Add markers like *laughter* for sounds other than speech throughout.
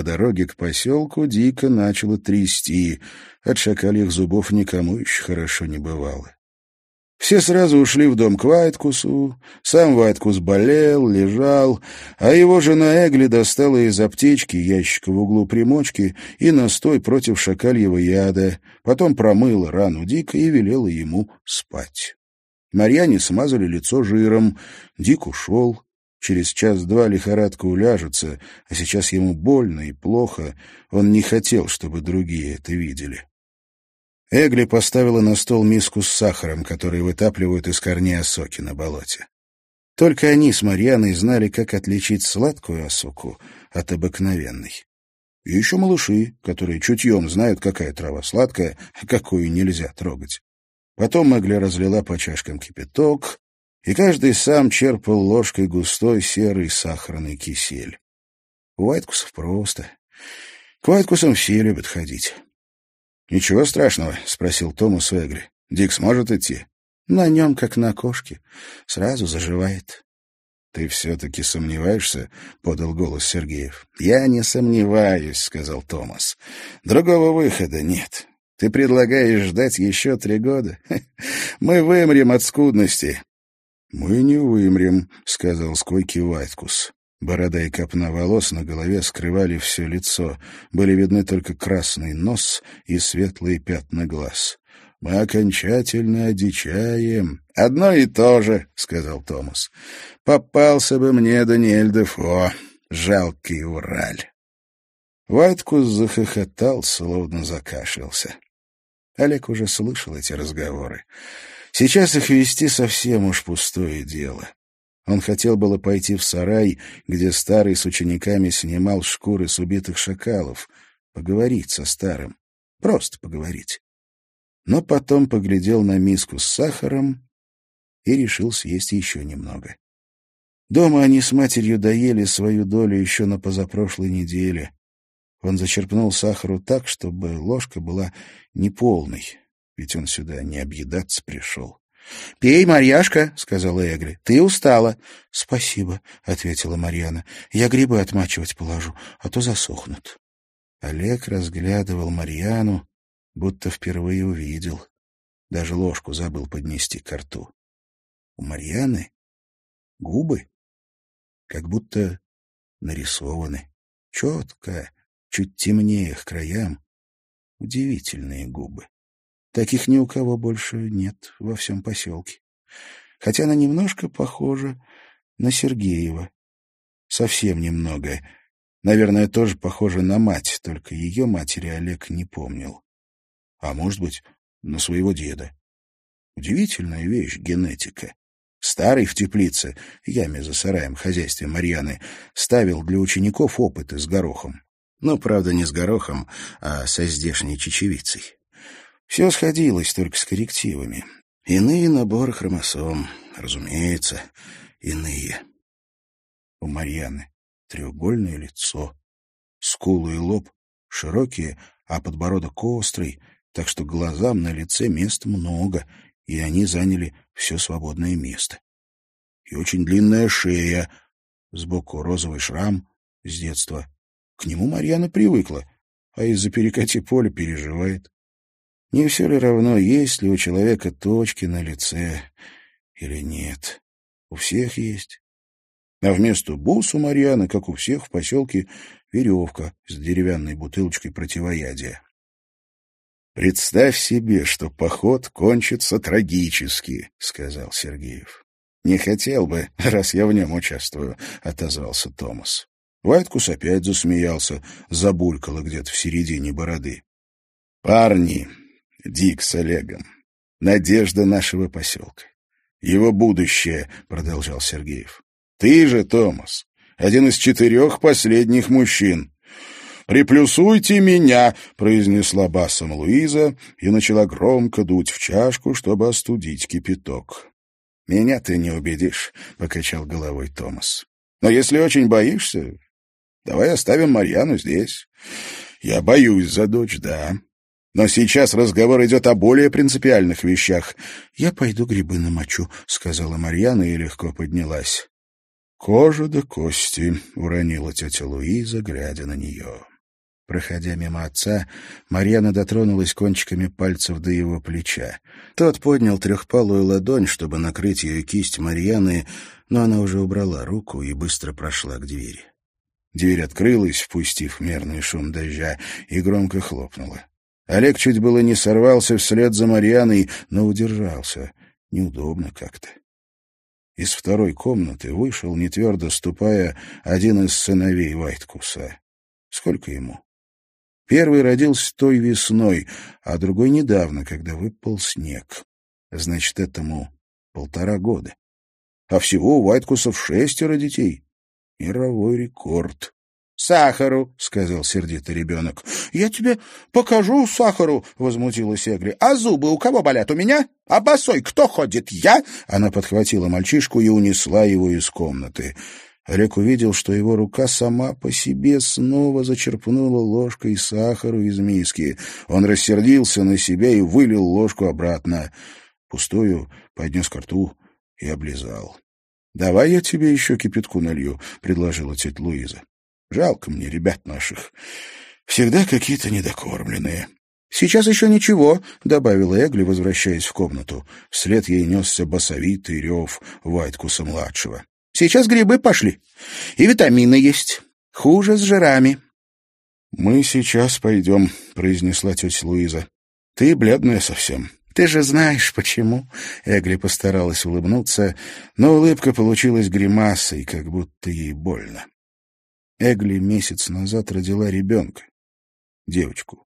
По дороге к поселку дико начало трясти. От шакальих зубов никому еще хорошо не бывало. Все сразу ушли в дом к Вайткусу. Сам Вайткус болел, лежал, а его жена Эгли достала из аптечки ящика в углу примочки и настой против шакальего яда, потом промыла рану Дика и велела ему спать. Марьяне смазали лицо жиром, Дик ушел. Через час-два лихорадка уляжется, а сейчас ему больно и плохо. Он не хотел, чтобы другие это видели. Эгли поставила на стол миску с сахаром, который вытапливают из корней осоки на болоте. Только они с Марьяной знали, как отличить сладкую осоку от обыкновенной. И еще малыши, которые чутьем знают, какая трава сладкая, а какую нельзя трогать. Потом Эгли разлила по чашкам кипяток, и каждый сам черпал ложкой густой серый сахарный кисель. У Вайткусов просто. К Вайткусам все любят ходить. «Ничего страшного?» — спросил Томас Эгри. «Дик сможет идти?» «На нем, как на кошке. Сразу заживает». «Ты все-таки сомневаешься?» — подал голос Сергеев. «Я не сомневаюсь», — сказал Томас. «Другого выхода нет. Ты предлагаешь ждать еще три года? *laughs* Мы вымрем от скудности». «Мы не вымрем», — сказал Скойки Вайткус. Борода и копна волос на голове скрывали все лицо. Были видны только красный нос и светлые пятна глаз. «Мы окончательно одичаем». «Одно и то же», — сказал Томас. «Попался бы мне Даниэль Дефо, жалкий Ураль». Вайткус захохотал, словно закашлялся. Олег уже слышал эти разговоры. Сейчас их вести совсем уж пустое дело. Он хотел было пойти в сарай, где старый с учениками снимал шкуры с убитых шакалов, поговорить со старым, просто поговорить. Но потом поглядел на миску с сахаром и решил съесть еще немного. Дома они с матерью доели свою долю еще на позапрошлой неделе. Он зачерпнул сахару так, чтобы ложка была неполной, ведь он сюда не объедаться пришел. — Пей, Марьяшка, — сказала Эгри. — Ты устала. — Спасибо, — ответила Марьяна. — Я грибы отмачивать положу, а то засохнут. Олег разглядывал Марьяну, будто впервые увидел. Даже ложку забыл поднести к рту. У Марьяны губы как будто нарисованы. Четко, чуть темнее к краям. Удивительные губы. Таких ни у кого больше нет во всем поселке. Хотя она немножко похожа на Сергеева. Совсем немного. Наверное, тоже похожа на мать, только ее матери Олег не помнил. А может быть, на своего деда. Удивительная вещь — генетика. Старый в теплице, яме за сараем, хозяйстве Марьяны, ставил для учеников опыты с горохом. Ну, правда, не с горохом, а со здешней чечевицей. Все сходилось, только с коррективами. Иные наборы хромосом, разумеется, иные. У Марьяны треугольное лицо, скулы и лоб широкие, а подбородок острый, так что глазам на лице мест много, и они заняли все свободное место. И очень длинная шея, сбоку розовый шрам с детства. К нему Марьяна привыкла, а из-за перекати поля переживает. Не все ли равно, есть ли у человека точки на лице или нет? У всех есть. А вместо бус у Марьяны, как у всех в поселке, веревка с деревянной бутылочкой противоядия. «Представь себе, что поход кончится трагически», — сказал Сергеев. «Не хотел бы, раз я в нем участвую», — отозвался Томас. Вайткус опять засмеялся, забулькало где-то в середине бороды. «Парни, Дик с Олегом. Надежда нашего поселка. Его будущее, — продолжал Сергеев. Ты же, Томас, один из четырех последних мужчин. «Приплюсуйте меня!» — произнесла басом Луиза и начала громко дуть в чашку, чтобы остудить кипяток. «Меня ты не убедишь», — покачал головой Томас. «Но если очень боишься, давай оставим Марьяну здесь. Я боюсь за дочь, да, но сейчас разговор идет о более принципиальных вещах. — Я пойду грибы намочу, — сказала Марьяна и легко поднялась. «Кожа до кости», — уронила тетя Луиза, глядя на нее. Проходя мимо отца, Марьяна дотронулась кончиками пальцев до его плеча. Тот поднял трехпалую ладонь, чтобы накрыть ее кисть Марьяны, но она уже убрала руку и быстро прошла к двери. Дверь открылась, впустив мерный шум дождя, и громко хлопнула. Олег чуть было не сорвался вслед за Марьяной, но удержался. Неудобно как-то. Из второй комнаты вышел, не твердо ступая, один из сыновей Вайткуса. Сколько ему? Первый родился той весной, а другой недавно, когда выпал снег. Значит, этому полтора года. А всего у Вайткусов шестеро детей. Мировой рекорд. «Сахару», — сказал сердито ребенок. «Я тебе покажу сахару», — возмутилась Эгри. «А зубы у кого болят? У меня? А босой кто ходит? Я?» Она подхватила мальчишку и унесла его из комнаты. Олег увидел, что его рука сама по себе снова зачерпнула ложкой сахару из миски. Он рассердился на себя и вылил ложку обратно. Пустую поднес ко рту и облизал. — Давай я тебе еще кипятку налью, — предложила тетя Луиза. — Жалко мне ребят наших. Всегда какие-то недокормленные. — Сейчас еще ничего, — добавила Эгли, возвращаясь в комнату. Вслед ей несся басовитый рев Вайткуса-младшего. Сейчас грибы пошли. И витамины есть. Хуже с жирами. — Мы сейчас пойдем, — произнесла тетя Луиза. — Ты бледная совсем. — Ты же знаешь, почему. Эгли постаралась улыбнуться, но улыбка получилась гримасой, как будто ей больно. Эгли месяц назад родила ребенка, девочку,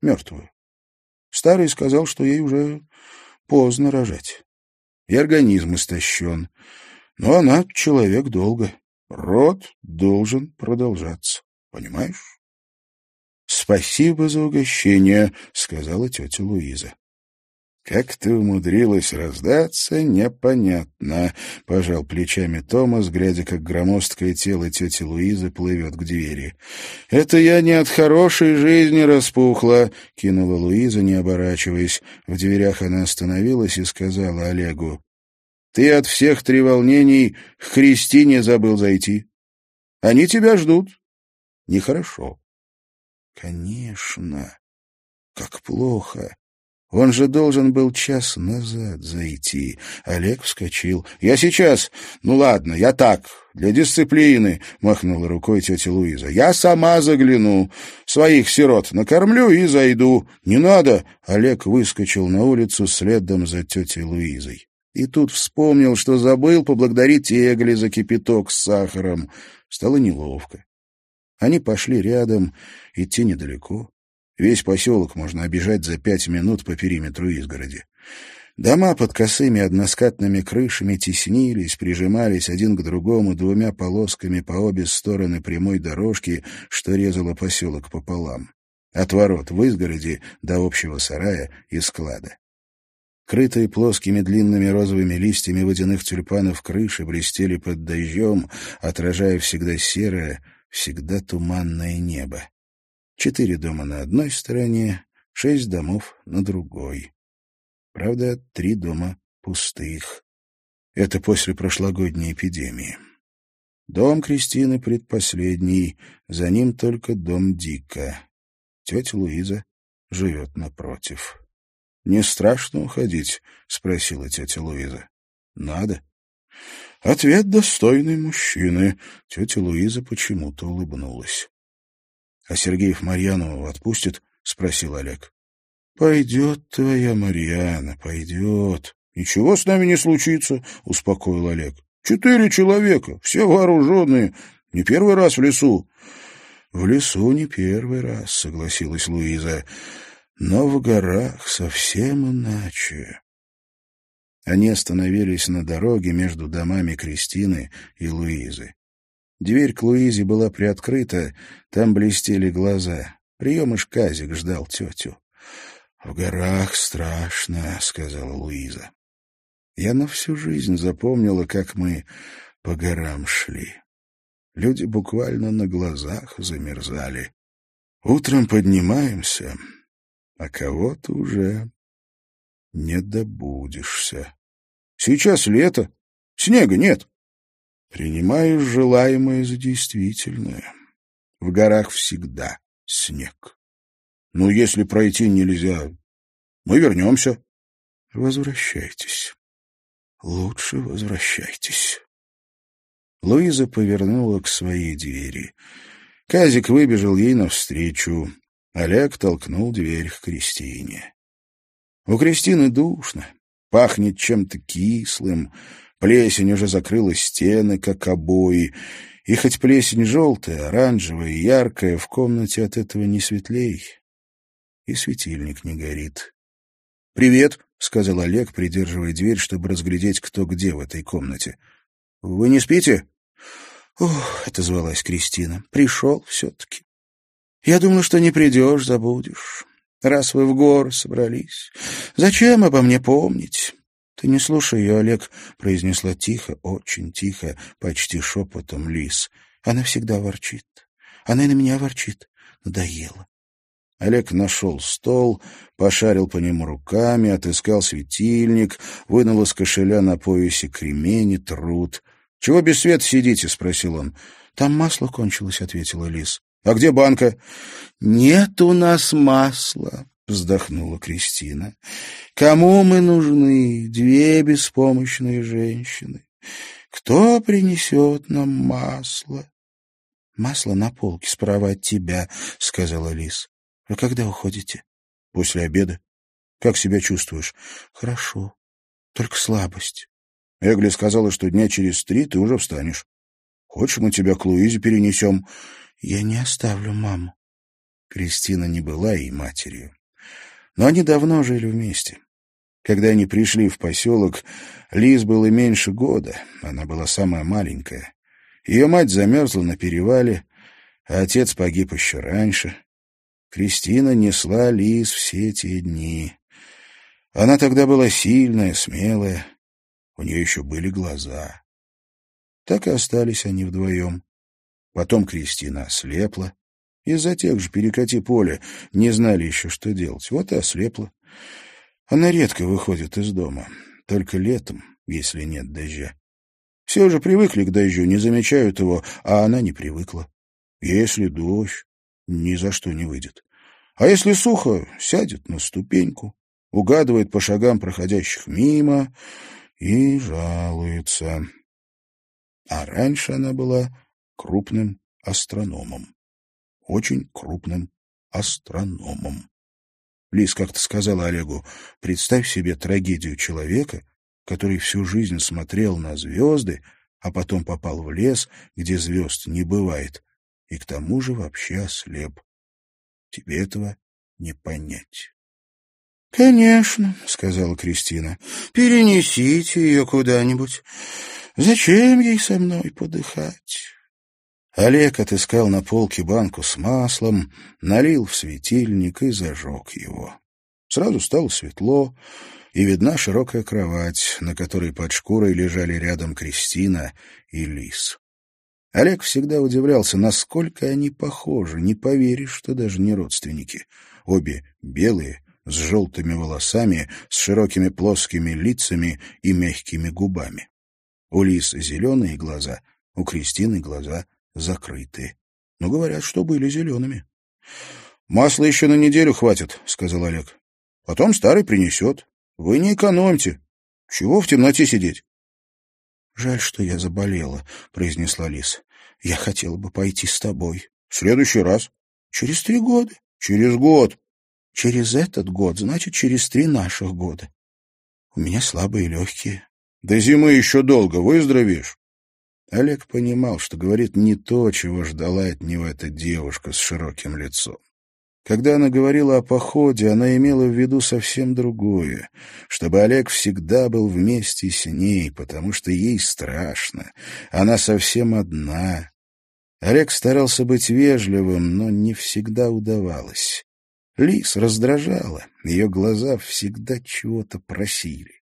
мертвую. Старый сказал, что ей уже поздно рожать. И организм истощен. Но она человек долго. Род должен продолжаться. Понимаешь? — Спасибо за угощение, — сказала тетя Луиза. — Как ты умудрилась раздаться, непонятно, — пожал плечами Томас, глядя, как громоздкое тело тети Луизы плывет к двери. — Это я не от хорошей жизни распухла, — кинула Луиза, не оборачиваясь. В дверях она остановилась и сказала Олегу. Ты от всех треволнений к Христине забыл зайти. Они тебя ждут. Нехорошо. Конечно. Как плохо. Он же должен был час назад зайти. Олег вскочил. «Я сейчас. Ну ладно, я так, для дисциплины», — махнула рукой тетя Луиза. «Я сама загляну. Своих сирот накормлю и зайду. Не надо». Олег выскочил на улицу следом за тетей Луизой. И тут вспомнил, что забыл поблагодарить Эгли за кипяток с сахаром. Стало неловко. Они пошли рядом, идти недалеко. Весь поселок можно обижать за пять минут по периметру изгороди. Дома под косыми односкатными крышами теснились, прижимались один к другому двумя полосками по обе стороны прямой дорожки, что резала поселок пополам. От ворот в изгороди до общего сарая и склада. Крытые плоскими длинными розовыми листьями водяных тюльпанов крыши блестели под дождем, отражая всегда серое, всегда туманное небо. Четыре дома на одной стороне, шесть домов на другой. Правда, три дома пустых. Это после прошлогодней эпидемии. Дом Кристины предпоследний, за ним только дом Дика. Тетя Луиза живет напротив. — Не страшно уходить? — спросила тетя Луиза. — Надо. — Ответ достойный мужчины. Тетя Луиза почему-то улыбнулась. — А Сергеев Марьянову отпустит? — спросил Олег. — Пойдет твоя Марьяна, пойдет. — Ничего с нами не случится, — успокоил Олег. — Четыре человека, все вооруженные, не первый раз в лесу. — В лесу не первый раз, — согласилась Луиза но в горах совсем иначе. Они остановились на дороге между домами Кристины и Луизы. Дверь к Луизе была приоткрыта, там блестели глаза. Приемыш Казик ждал тетю. — В горах страшно, — сказала Луиза. Я на всю жизнь запомнила, как мы по горам шли. Люди буквально на глазах замерзали. Утром поднимаемся, а кого-то уже не добудешься. Сейчас лето, снега нет. Принимаешь желаемое за действительное. В горах всегда снег. Ну, если пройти нельзя, мы вернемся. Возвращайтесь. Лучше возвращайтесь. Луиза повернула к своей двери. Казик выбежал ей навстречу. Олег толкнул дверь к Кристине. У Кристины душно, пахнет чем-то кислым, плесень уже закрыла стены, как обои, и хоть плесень желтая, оранжевая, яркая, в комнате от этого не светлей, и светильник не горит. «Привет», — сказал Олег, придерживая дверь, чтобы разглядеть, кто где в этой комнате. «Вы не спите?» «Ох», — отозвалась Кристина, — «пришел все-таки. Я думала, что не придешь, забудешь. Раз вы в горы собрались, зачем обо мне помнить?» «Ты не слушай ее, Олег», — произнесла тихо, очень тихо, почти шепотом Лис. «Она всегда ворчит. Она и на меня ворчит. Надоело. Олег нашел стол, пошарил по нему руками, отыскал светильник, вынул из кошеля на поясе кремень и труд. — Чего без света сидите? — спросил он. — Там масло кончилось, — ответила Лис. — А где банка? — Нет у нас масла, — вздохнула Кристина. — Кому мы нужны, две беспомощные женщины? Кто принесет нам масло? — Масло на полке справа от тебя, — сказала Лис. «Вы когда уходите?» «После обеда. Как себя чувствуешь?» «Хорошо. Только слабость». Эгли сказала, что дня через три ты уже встанешь. Хочешь, мы тебя к Луизе перенесем?» «Я не оставлю маму». Кристина не была ей матерью. Но они давно жили вместе. Когда они пришли в поселок, Лиз было меньше года, она была самая маленькая. Ее мать замерзла на перевале, а отец погиб еще раньше. Кристина несла Лиз все те дни. Она тогда была сильная, смелая. У нее еще были глаза. Так и остались они вдвоем. Потом Кристина ослепла. Из-за тех же перекати поля не знали еще, что делать. Вот и ослепла. Она редко выходит из дома. Только летом, если нет дождя. Все уже привыкли к дождю, не замечают его, а она не привыкла. Если дождь, ни за что не выйдет. А если сухо, сядет на ступеньку, угадывает по шагам проходящих мимо и жалуется. А раньше она была крупным астрономом. Очень крупным астрономом. Лис как-то сказала Олегу, представь себе трагедию человека, который всю жизнь смотрел на звезды, а потом попал в лес, где звезд не бывает, и к тому же вообще ослеп. Тебе этого не понять. — Конечно, — сказала Кристина. — Перенесите ее куда-нибудь. Зачем ей со мной подыхать? Олег отыскал на полке банку с маслом, налил в светильник и зажег его. Сразу стало светло, и видна широкая кровать, на которой под шкурой лежали рядом Кристина и Лис. Олег всегда удивлялся, насколько они похожи, не поверишь, что даже не родственники. Обе белые, с желтыми волосами, с широкими плоскими лицами и мягкими губами. У Лис зеленые глаза, у Кристины глаза закрыты. Но говорят, что были зелеными. — Масла еще на неделю хватит, — сказал Олег. — Потом старый принесет. Вы не экономьте. Чего в темноте сидеть? «Жаль, что я заболела», — произнесла Лис. «Я хотела бы пойти с тобой». «В следующий раз». «Через три года». «Через год». «Через этот год, значит, через три наших года. У меня слабые легкие». «До зимы еще долго. Выздоровеешь». Олег понимал, что говорит не то, чего ждала от него эта девушка с широким лицом. Когда она говорила о походе, она имела в виду совсем другое, чтобы Олег всегда был вместе с ней, потому что ей страшно, она совсем одна. Олег старался быть вежливым, но не всегда удавалось. Лис раздражала, ее глаза всегда чего-то просили.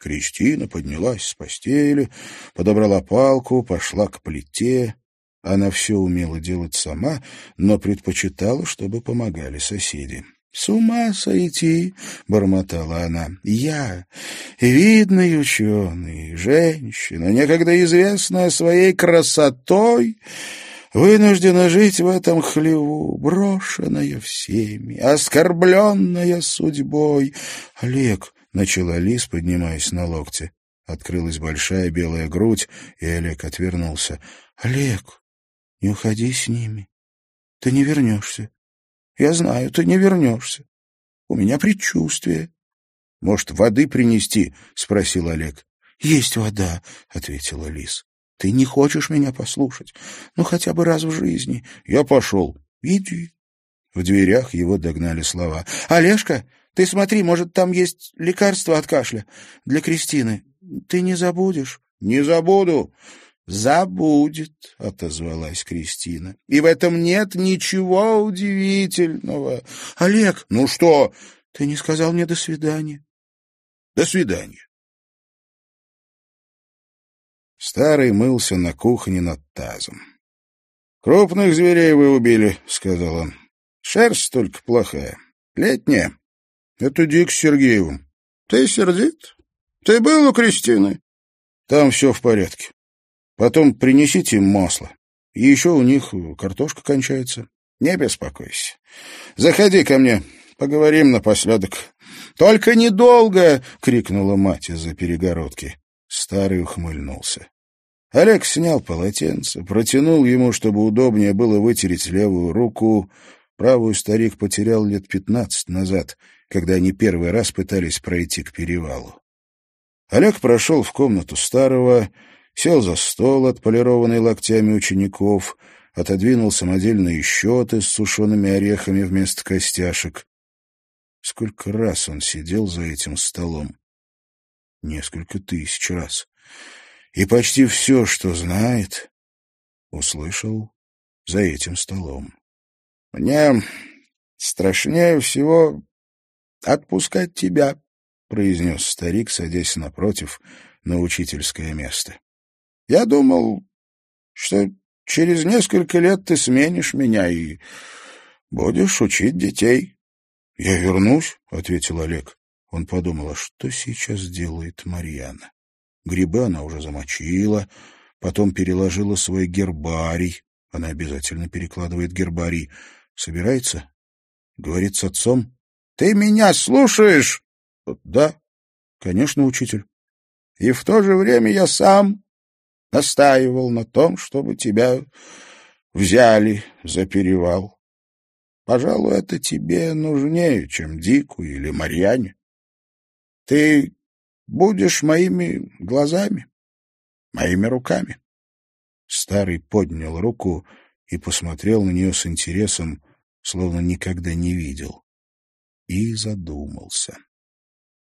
Кристина поднялась с постели, подобрала палку, пошла к плите. Она все умела делать сама, но предпочитала, чтобы помогали соседи. «С ума сойти!» — бормотала она. «Я, видный ученый, женщина, некогда известная своей красотой, вынуждена жить в этом хлеву, брошенная всеми, оскорбленная судьбой». «Олег!» — начала Лис, поднимаясь на локте. Открылась большая белая грудь, и Олег отвернулся. «Олег, не уходи с ними. Ты не вернешься. Я знаю, ты не вернешься. У меня предчувствие. — Может, воды принести? — спросил Олег. — Есть вода, — ответила Лис. — Ты не хочешь меня послушать? Ну, хотя бы раз в жизни. Я пошел. Иди. В дверях его догнали слова. — Олежка, ты смотри, может, там есть лекарство от кашля для Кристины. Ты не забудешь? — Не забуду. «Забудет», — отозвалась Кристина. «И в этом нет ничего удивительного». «Олег!» «Ну что?» «Ты не сказал мне «до свидания». «До свидания». Старый мылся на кухне над тазом. «Крупных зверей вы убили», — сказал он. «Шерсть только плохая. Летняя. Это Дик с Сергеевым. Ты сердит? Ты был у Кристины?» «Там все в порядке. Потом принесите им масло. И еще у них картошка кончается. Не беспокойся. Заходи ко мне, поговорим напоследок. Только недолго! — крикнула мать из-за перегородки. Старый ухмыльнулся. Олег снял полотенце, протянул ему, чтобы удобнее было вытереть левую руку. Правую старик потерял лет пятнадцать назад, когда они первый раз пытались пройти к перевалу. Олег прошел в комнату старого, сел за стол, отполированный локтями учеников, отодвинул самодельные счеты с сушеными орехами вместо костяшек. Сколько раз он сидел за этим столом? Несколько тысяч раз. И почти все, что знает, услышал за этим столом. «Мне страшнее всего отпускать тебя», — произнес старик, садясь напротив на учительское место. Я думал, что через несколько лет ты сменишь меня и будешь учить детей. — Я вернусь, — ответил Олег. Он подумал, а что сейчас делает Марьяна? Грибы она уже замочила, потом переложила свой гербарий. Она обязательно перекладывает гербарий. Собирается? Говорит с отцом. — Ты меня слушаешь? — Да, конечно, учитель. — И в то же время я сам настаивал на том, чтобы тебя взяли за перевал. Пожалуй, это тебе нужнее, чем Дику или Марьяне. Ты будешь моими глазами, моими руками. Старый поднял руку и посмотрел на нее с интересом, словно никогда не видел. И задумался.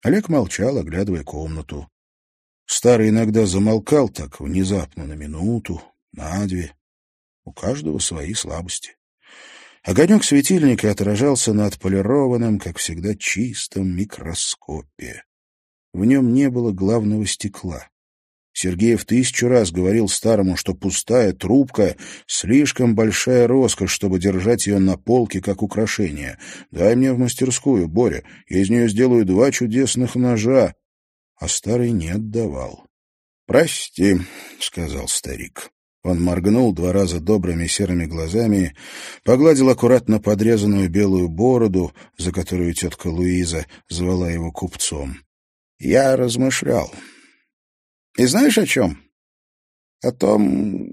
Олег молчал, оглядывая комнату. Старый иногда замолкал так внезапно на минуту, на две. У каждого свои слабости. Огонек светильника отражался на отполированном, как всегда, чистом микроскопе. В нем не было главного стекла. Сергеев тысячу раз говорил старому, что пустая трубка — слишком большая роскошь, чтобы держать ее на полке как украшение. «Дай мне в мастерскую, Боря, я из нее сделаю два чудесных ножа а старый не отдавал. «Прости», — сказал старик. Он моргнул два раза добрыми серыми глазами, погладил аккуратно подрезанную белую бороду, за которую тетка Луиза звала его купцом. «Я размышлял. И знаешь о чем? О том,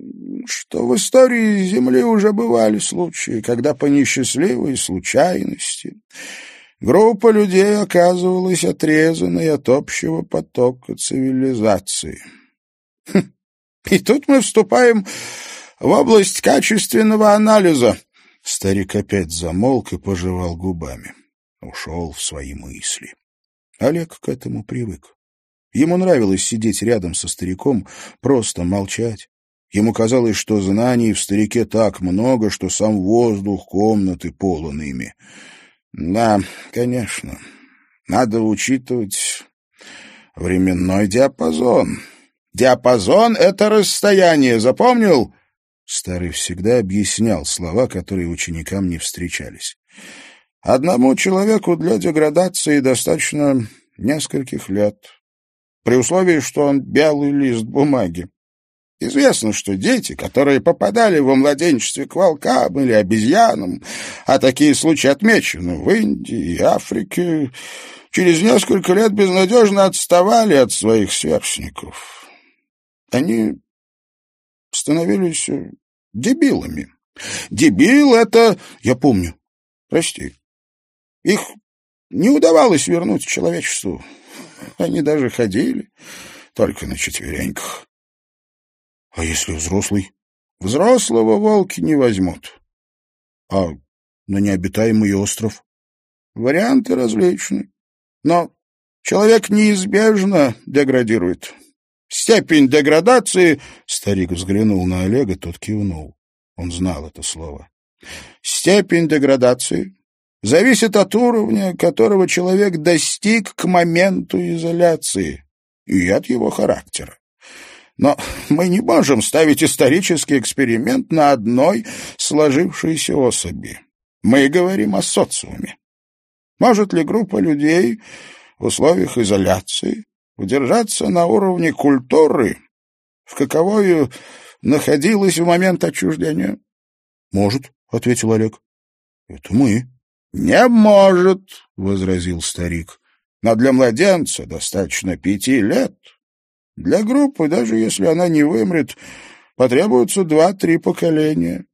что в истории Земли уже бывали случаи, когда по несчастливой случайности Группа людей оказывалась отрезанной от общего потока цивилизации. Хм. И тут мы вступаем в область качественного анализа. Старик опять замолк и пожевал губами. Ушел в свои мысли. Олег к этому привык. Ему нравилось сидеть рядом со стариком, просто молчать. Ему казалось, что знаний в старике так много, что сам воздух комнаты полон ими. Да, конечно. Надо учитывать временной диапазон. Диапазон — это расстояние, запомнил? Старый всегда объяснял слова, которые ученикам не встречались. Одному человеку для деградации достаточно нескольких лет, при условии, что он белый лист бумаги. Известно, что дети, которые попадали во младенчестве к волкам или обезьянам, а такие случаи отмечены в Индии и Африке, через несколько лет безнадежно отставали от своих сверстников. Они становились дебилами. Дебил — это... Я помню. Прости. Их не удавалось вернуть человечеству. Они даже ходили только на четвереньках. А если взрослый? Взрослого волки не возьмут. А на необитаемый остров? Варианты различны. Но человек неизбежно деградирует. Степень деградации... Старик взглянул на Олега, тот кивнул. Он знал это слово. Степень деградации зависит от уровня, которого человек достиг к моменту изоляции и от его характера. Но мы не можем ставить исторический эксперимент на одной сложившейся особи. Мы говорим о социуме. Может ли группа людей в условиях изоляции удержаться на уровне культуры, в каковою находилась в момент отчуждения? — Может, — ответил Олег. — Это мы. — Не может, — возразил старик. — Но для младенца достаточно пяти лет. Для группы, даже если она не вымрет, потребуется два-три поколения.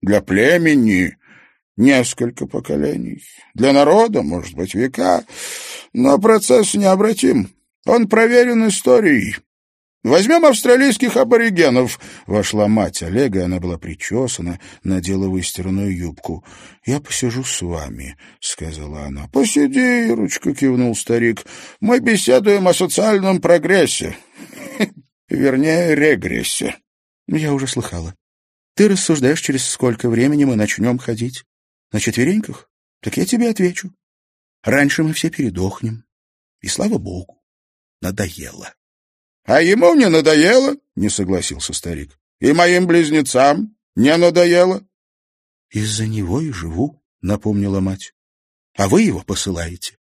Для племени несколько поколений. Для народа, может быть, века. Но процесс необратим. Он проверен историей. Возьмем австралийских аборигенов. Вошла мать Олега, она была причесана, надела выстиранную юбку. Я посижу с вами, сказала она. Посиди, ручка кивнул старик. Мы беседуем о социальном прогрессе. *laughs* Вернее, регрессе. Я уже слыхала. Ты рассуждаешь, через сколько времени мы начнем ходить? На четвереньках? Так я тебе отвечу. Раньше мы все передохнем. И слава богу, надоело. — А ему не надоело, — не согласился старик. — И моим близнецам не надоело. — Из-за него и живу, — напомнила мать. — А вы его посылаете.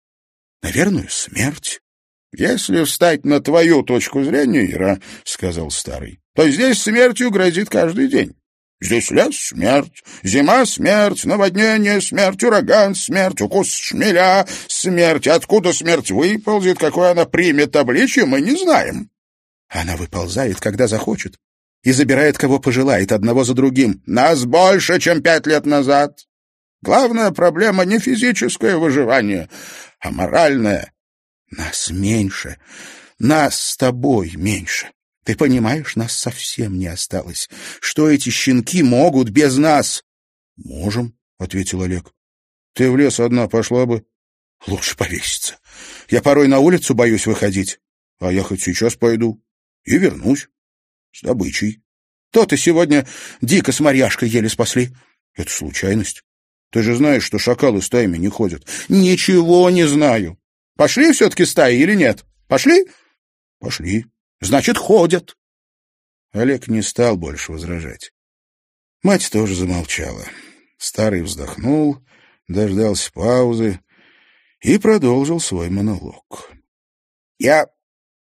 На верную смерть. — Если встать на твою точку зрения, Ира, — сказал старый, — то здесь смертью грозит каждый день. Здесь лес — смерть, зима — смерть, наводнение — смерть, ураган — смерть, укус шмеля — смерть. Откуда смерть выползет, какой она примет обличье, мы не знаем. Она выползает, когда захочет, и забирает, кого пожелает, одного за другим. Нас больше, чем пять лет назад. Главная проблема не физическое выживание, а моральное. Нас меньше. Нас с тобой меньше. Ты понимаешь, нас совсем не осталось. Что эти щенки могут без нас? — Можем, — ответил Олег. — Ты в лес одна пошла бы. — Лучше повеситься. Я порой на улицу боюсь выходить. А я хоть сейчас пойду и вернусь с добычей. То-то сегодня дико с Марьяшкой еле спасли. Это случайность. Ты же знаешь, что шакалы стаями не ходят. Ничего не знаю. Пошли все-таки стаи или нет? Пошли? Пошли. Значит, ходят. Олег не стал больше возражать. Мать тоже замолчала. Старый вздохнул, дождался паузы и продолжил свой монолог. Я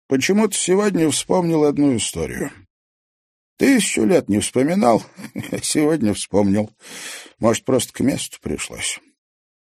Почему-то сегодня вспомнил одну историю. Тысячу лет не вспоминал, *laughs* а сегодня вспомнил. Может, просто к месту пришлось.